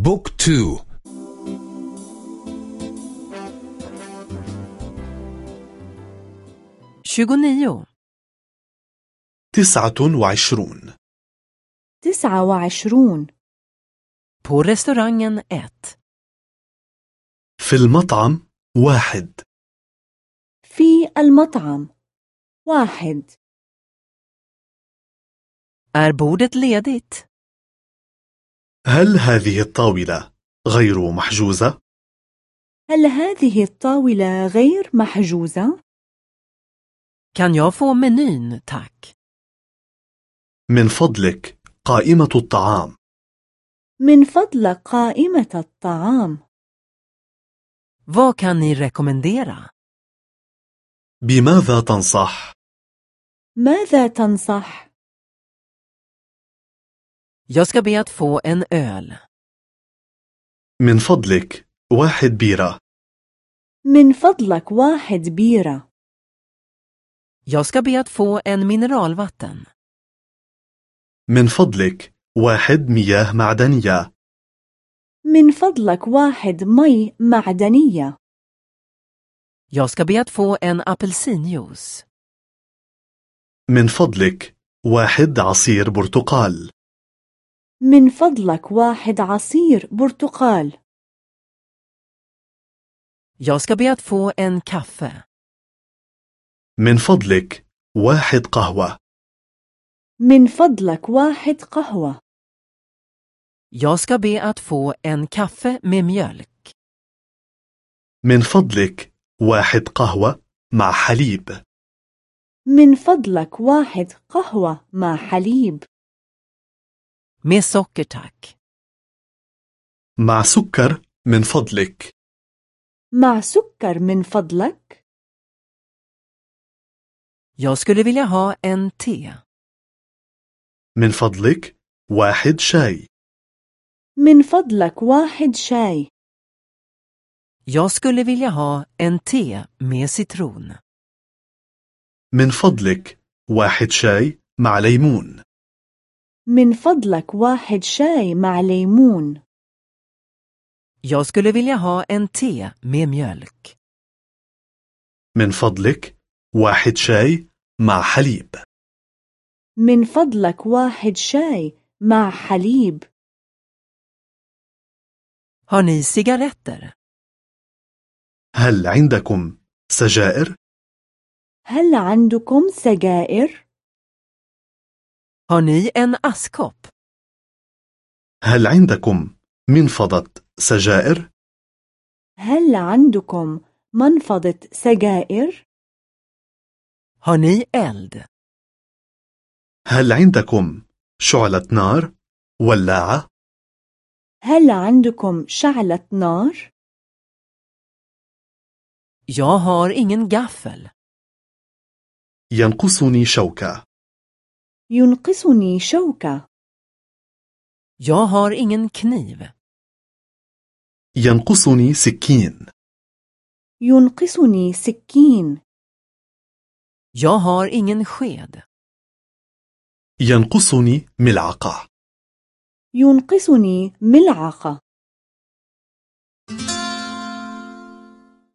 بوك تو. tjugonio, تسعة وعشرون. تسعة وعشرون. På restaurangen 1. في المطعم واحد. في المطعم واحد. Är bordet ledigt? هل هذه الطاولة غير محجوزة؟ هل هذه الطاولة غير محجوزة؟ Kan jag få menyn, tack? من فضلك قائمة الطعام من فضلك قائمة الطعام Vad kan ni rekommendera? بماذا تنصح؟ ماذا تنصح؟ Jag ska be att få en öl. من فضلك واحد بيرة من فضلك واحد بيرة Jag ska be att få en mineralvatten. من فضلك واحد مياه معدنية من فضلك واحد مي معدنية Jag ska be att få en apelsinjuice. من فضلك واحد عصير برتقال من فضلك واحد عصير برتقال. Jag ska be att få en kaffe. من فضلك واحد قهوة. من فضلك واحد قهوة. Jag ska be att få en kaffe med mjölk. من فضلك واحد قهوة مع حليب. من فضلك واحد قهوة مع حليب. Med socker tack. مع سكر من فضلك مع سكر من فضلك Jag skulle vilja ha en te. من فضلك واحد شاي من فضلك واحد شاي Jag skulle vilja ha en te med citron. من فضلك واحد شاي مع ليمون من فضلك واحد شاي مع ليمون Jag skulle vilja ha en te med mjölk. من فضلك واحد شاي مع حليب من فضلك واحد شاي مع حليب Har ni cigaretter? هل عندكم سجائر؟ هل عندكم سجائر؟ Har ni en askkopp? هل عندكم منفضة سجائر؟ هل عندكم منفضة سجائر؟ Har ni eld? هل عندكم شعلة نار؟ ولاعة؟ هل عندكم شعلة نار؟ Jag har ingen gaffel. ينقصني شوكة ينقصني شوكة. Jag har ingen kniv. ينقصني سكين. ينقصني سكين. Jag har ingen sked. ينقصني ملعقة. ينقصني ملعقة.